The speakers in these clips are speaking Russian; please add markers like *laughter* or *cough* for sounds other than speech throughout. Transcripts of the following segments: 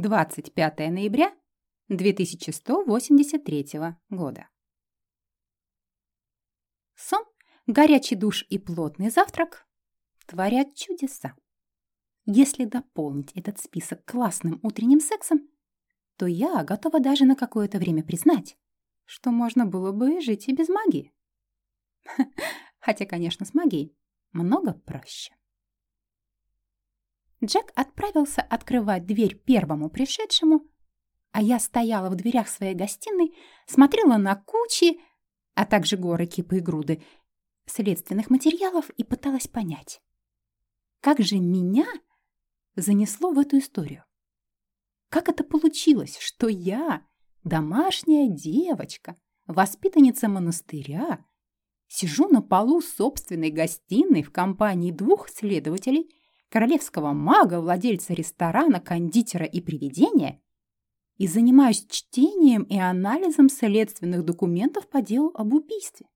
25 ноября 2183 года. Сон, горячий душ и плотный завтрак творят чудеса. Если дополнить этот список классным утренним сексом, то я готова даже на какое-то время признать, что можно было бы жить и без магии. *laughs* Хотя, конечно, с магией много проще. Джек отправился открывать дверь первому пришедшему, а я стояла в дверях своей гостиной, смотрела на кучи, а также горы, кипы и груды следственных материалов и пыталась понять, как же меня занесло в эту историю. Как это получилось, что я, домашняя девочка, воспитанница монастыря, сижу на полу собственной гостиной в компании двух следователей – королевского мага, владельца ресторана, кондитера и привидения, и занимаюсь чтением и анализом следственных документов по делу об убийстве.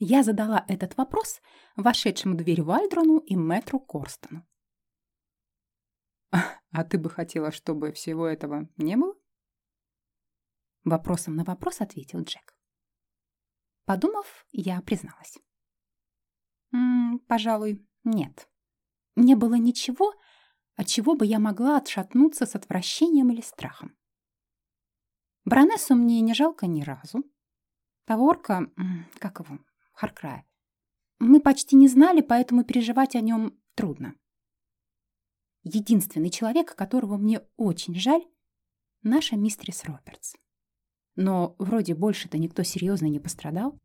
Я задала этот вопрос вошедшему в дверь Вальдрону и мэтру Корстону. *laughs* «А ты бы хотела, чтобы всего этого не было?» Вопросом на вопрос ответил Джек. Подумав, я призналась. «М -м, «Пожалуй, нет. Не было ничего, от чего бы я могла отшатнуться с отвращением или страхом. Баронессу мне не жалко ни разу. Таворка, как его, Харкрая. Мы почти не знали, поэтому переживать о нем трудно. Единственный человек, которого мне очень жаль, наша мистерис Робертс. Но вроде больше-то никто серьезно не пострадал.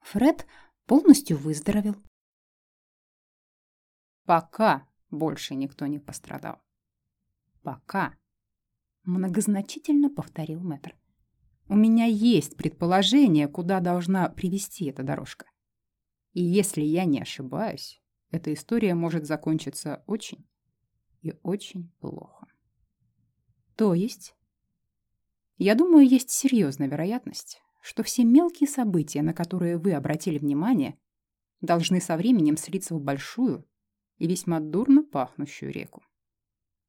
Фред полностью выздоровел. Пока больше никто не пострадал. Пока. Многозначительно повторил мэтр. У меня есть предположение, куда должна привести эта дорожка. И если я не ошибаюсь, эта история может закончиться очень и очень плохо. То есть? Я думаю, есть серьезная вероятность, что все мелкие события, на которые вы обратили внимание, должны со временем слиться в большую и весьма дурно пахнущую реку.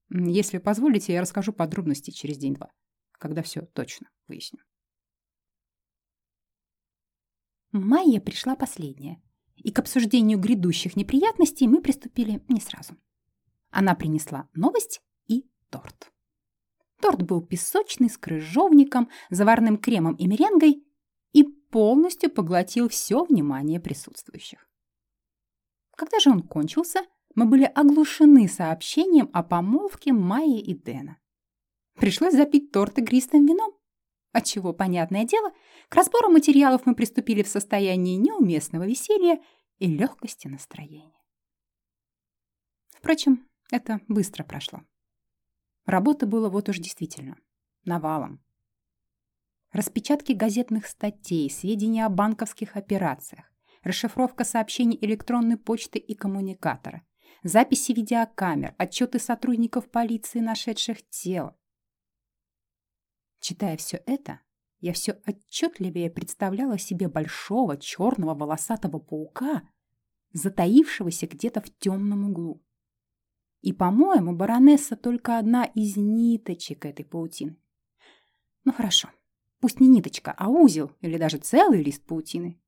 Если позволите, я расскажу подробности через день-два, когда все точно выясню. Майя пришла последняя, и к обсуждению грядущих неприятностей мы приступили не сразу. Она принесла новость и торт. Торт был песочный, с крыжовником, заварным кремом и меренгой и полностью поглотил все внимание присутствующих. Когда же он кончился, мы были оглушены сообщением о помолвке Майи и Дэна. Пришлось запить торт игристым вином. Отчего, понятное дело, к разбору материалов мы приступили в состоянии неуместного веселья и легкости настроения. Впрочем, это быстро прошло. Работы было вот уж действительно навалом. Распечатки газетных статей, сведения о банковских операциях, расшифровка сообщений электронной почты и коммуникатора, записи видеокамер, отчеты сотрудников полиции, нашедших тело. Читая все это, я все отчетливее представляла себе большого черного волосатого паука, затаившегося где-то в темном углу. И, по-моему, баронесса только одна из ниточек этой паутины. Ну хорошо, пусть не ниточка, а узел или даже целый лист паутины.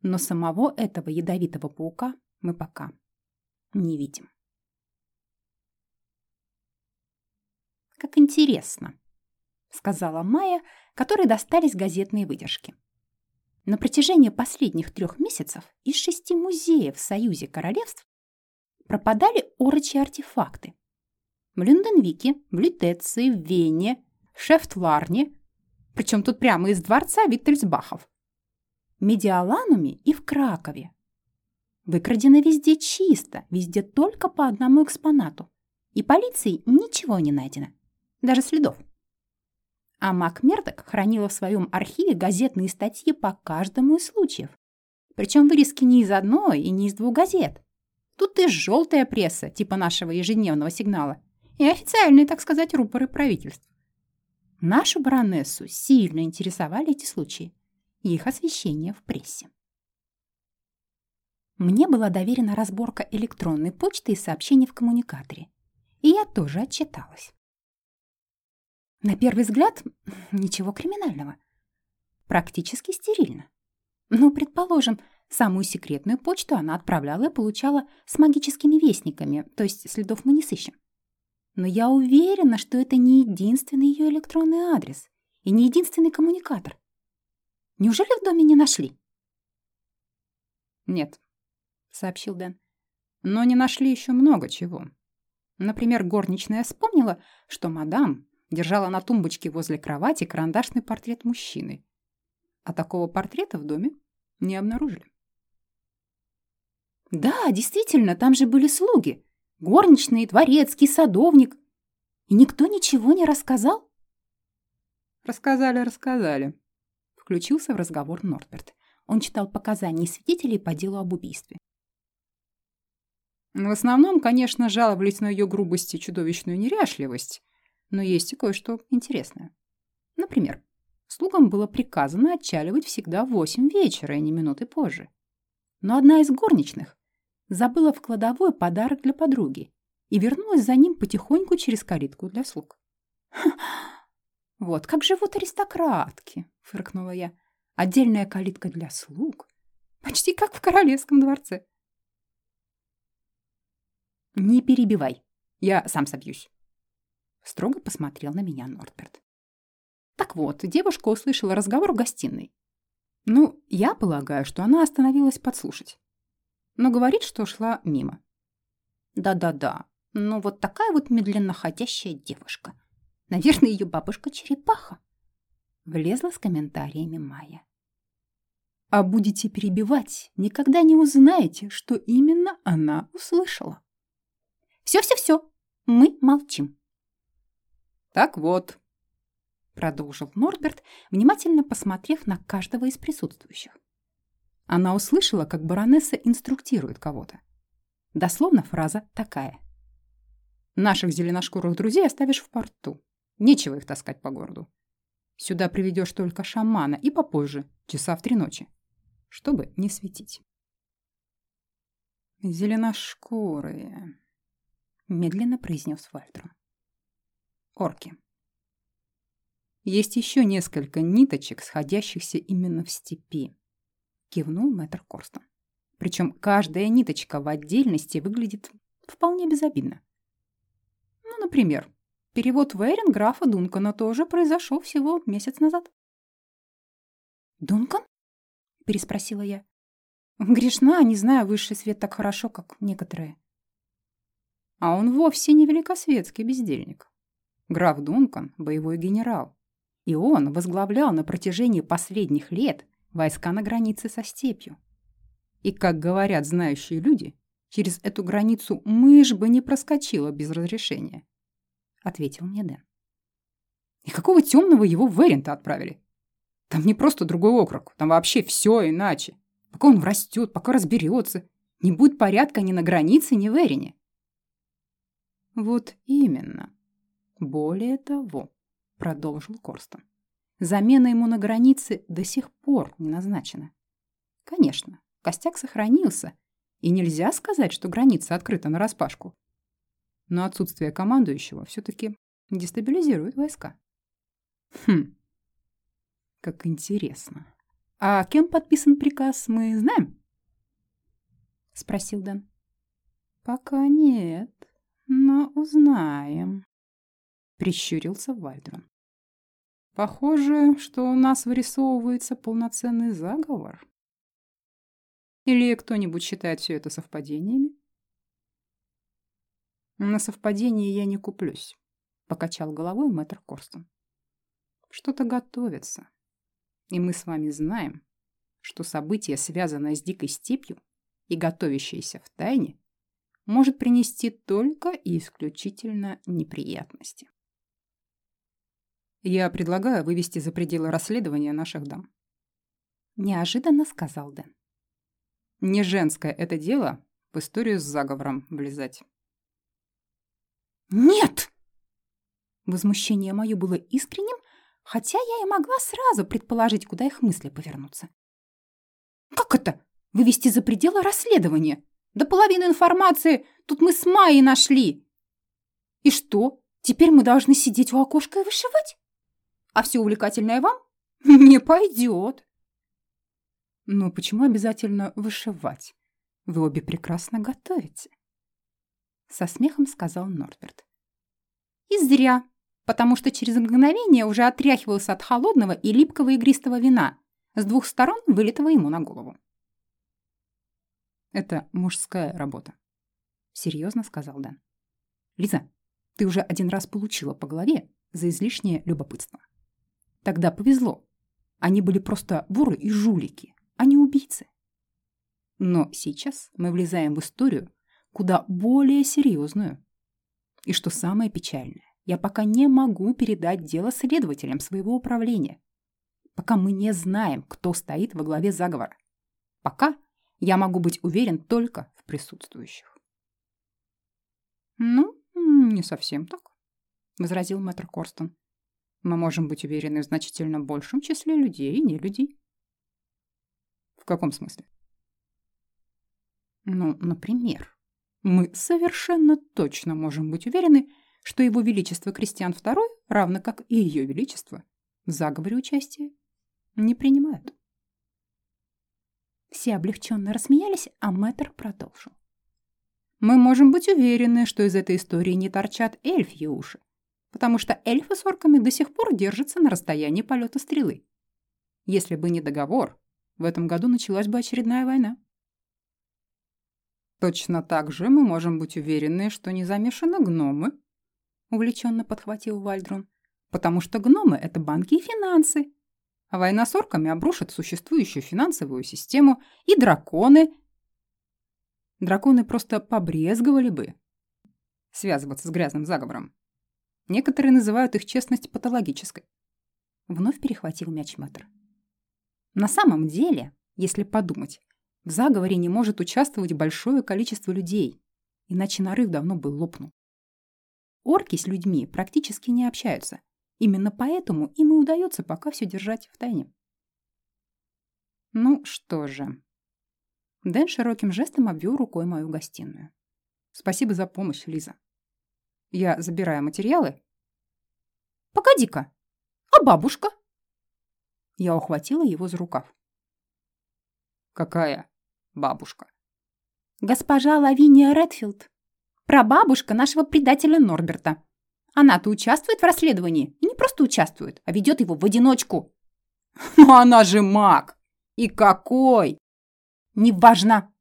Но самого этого ядовитого паука мы пока не видим. «Как интересно», — сказала Майя, которой достались газетные выдержки. На протяжении последних трех месяцев из шести музеев в Союзе королевств пропадали орочи артефакты. В Люнденвике, в Лютеции, в Вене, в Шефтларне, причем тут прямо из дворца Виттельсбахов, Медиалануме и в Кракове. Выкрадено везде чисто, везде только по одному экспонату. И полиции ничего не найдено. Даже следов. А Мак Мердок хранила в своем архиве газетные статьи по каждому из случаев. Причем вырезки не из одной и не из двух газет. Тут и желтая пресса, типа нашего ежедневного сигнала, и официальные, так сказать, рупоры правительств. Нашу баронессу сильно интересовали эти случаи и их освещение в прессе. Мне была доверена разборка электронной почты и сообщений в коммуникаторе. и я тоже отчиталась. На первый взгляд, ничего криминального. Практически стерильно. Ну, предположим, самую секретную почту она отправляла и получала с магическими вестниками, то есть следов мы не сыщем. Но я уверена, что это не единственный ее электронный адрес и не единственный коммуникатор. Неужели в доме не нашли? Нет, сообщил Дэн. Но не нашли еще много чего. Например, горничная вспомнила, что мадам держала на тумбочке возле кровати карандашный портрет мужчины. А такого портрета в доме не обнаружили. Да, действительно, там же были слуги. Горничные, дворецкий, садовник. И никто ничего не рассказал? Рассказали, рассказали. Включился в разговор Норберт. Он читал показания свидетелей по делу об убийстве. В основном, конечно, жаловались на ее грубость и чудовищную неряшливость, но есть и кое-что интересное. Например, слугам было приказано отчаливать всегда в восемь вечера и не минуты позже. Но одна из горничных забыла в кладовой подарок для подруги и вернулась за ним потихоньку через калитку для слуг. «Вот как живут аристократки!» — фыркнула я. «Отдельная калитка для слуг. Почти как в королевском дворце». «Не перебивай, я сам собьюсь», — строго посмотрел на меня Нортберт. Так вот, девушка услышала разговор в гостиной. Ну, я полагаю, что она остановилась подслушать. Но говорит, что шла мимо. Да-да-да, ну вот такая вот медленно ходящая девушка. Наверное, ее бабушка черепаха. Влезла с комментариями Майя. А будете перебивать, никогда не узнаете, что именно она услышала. Все-все-все, мы молчим. Так вот, продолжил Норберт, внимательно посмотрев на каждого из присутствующих. Она услышала, как баронесса инструктирует кого-то. Дословно фраза такая. «Наших зеленошкурых друзей оставишь в порту. Нечего их таскать по городу. Сюда приведешь только шамана и попозже, часа в три ночи, чтобы не светить». «Зеленошкурые», медленно произнес Вальтрон. Орки. Есть еще несколько ниточек, сходящихся именно в степи, кивнул мэтр Корстон. Причем каждая ниточка в отдельности выглядит вполне безобидно. Ну, например, перевод в Эрин графа Дункана тоже произошел всего месяц назад. «Дункан?» – переспросила я. «Грешна, не знаю высший свет так хорошо, как некоторые». А он вовсе не великосветский бездельник. Граф Дункан – боевой генерал. И он возглавлял на протяжении последних лет войска на границе со степью. И, как говорят знающие люди, через эту границу мышь бы не проскочила без разрешения, — ответил мне Дэн. И какого темного его в Эрин-то отправили? Там не просто другой округ, там вообще все иначе. Пока он растет, пока разберется, не будет порядка ни на границе, ни в Эрине. Вот именно. Более того, продолжил Корстон, замена ему на границе до сих пор не назначена. Конечно, костяк сохранился, и нельзя сказать, что граница открыта нараспашку. Но отсутствие командующего все-таки дестабилизирует войска. Хм, как интересно. А кем подписан приказ, мы знаем? Спросил Дэн. Пока нет. Узнаем. Прищурился Вальдрон. Похоже, что у нас вырисовывается полноценный заговор. Или кто-нибудь считает все это совпадениями? На совпадение я не куплюсь, покачал головой мэтр Корстон. Что-то готовится. И мы с вами знаем, что событие, связанное с дикой степью и готовящееся в тайне, может принести только и исключительно неприятности. Я предлагаю вывести за пределы расследования наших дам. Неожиданно сказал Дэн. Не женское это дело в историю с заговором влезать. «Нет!» Возмущение мое было искренним, хотя я и могла сразу предположить, куда их мысли повернутся. «Как это? Вывести за пределы расследования? Да половину информации тут мы с Майей нашли. И что? Теперь мы должны сидеть у окошка и вышивать? А все увлекательное вам? *laughs* Не пойдет. Но почему обязательно вышивать? Вы обе прекрасно готовите. Со смехом сказал Норберт. И зря, потому что через мгновение уже отряхивался от холодного и липкого игристого вина, с двух сторон вылитого ему на голову. «Это мужская работа», — серьезно сказал Дэн. «Лиза, ты уже один раз получила по голове за излишнее любопытство. Тогда повезло. Они были просто воры и жулики, а не убийцы. Но сейчас мы влезаем в историю куда более серьезную. И что самое печальное, я пока не могу передать дело следователям своего управления. Пока мы не знаем, кто стоит во главе заговора. Пока я могу быть уверен только в присутствующих. «Ну, не совсем так», — возразил мэтр Корстон. «Мы можем быть уверены в значительно большем числе людей и не людей». «В каком смысле?» «Ну, например, мы совершенно точно можем быть уверены, что его величество Кристиан II, равно как и ее величество, в заговоре участия не принимают». Все облегченно рассмеялись, а мэтр продолжил. Мы можем быть уверены, что из этой истории не торчат эльфьи уши, потому что эльфы с орками до сих пор держатся на расстоянии полета стрелы. Если бы не договор, в этом году началась бы очередная война. Точно так же мы можем быть уверены, что не замешаны гномы, увлеченно подхватил Вальдрун, потому что гномы — это банки и финансы, а война с орками обрушит существующую финансовую систему, и драконы. Драконы просто побрезговали бы связываться с грязным заговором. Некоторые называют их честность патологической. Вновь перехватил мяч Мэтр. На самом деле, если подумать, в заговоре не может участвовать большое количество людей, иначе нарыв давно бы лопнул. Орки с людьми практически не общаются, Именно поэтому им и удается пока все держать в тайне. Ну что же. Дэн широким жестом обвел рукой мою гостиную. Спасибо за помощь, Лиза. Я забираю материалы. Погоди-ка, а бабушка? Я ухватила его за рукав. Какая бабушка? Госпожа Лавиния Редфилд. Прабабушка нашего предателя Норберта. Она-то участвует в расследовании. И не просто участвует, а ведет его в одиночку. *laughs* Но она же маг! И какой! Неважно.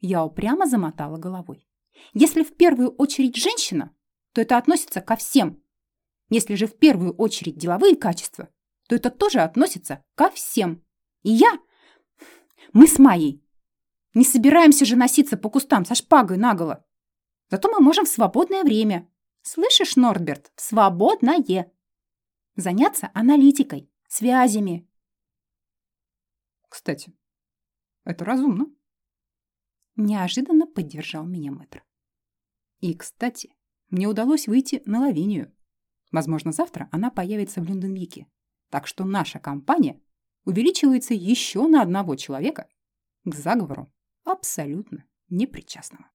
Я упрямо замотала головой. Если в первую очередь женщина, то это относится ко всем. Если же в первую очередь деловые качества, то это тоже относится ко всем. И я... Мы с Майей не собираемся же носиться по кустам со шпагой наголо. Зато мы можем в свободное время Слышишь, Норберт, свободное. Заняться аналитикой, связями. Кстати, это разумно. Неожиданно поддержал меня мэтр. И, кстати, мне удалось выйти на Лавинию. Возможно, завтра она появится в Люнденвике. Так что наша компания увеличивается еще на одного человека к заговору абсолютно непричастного.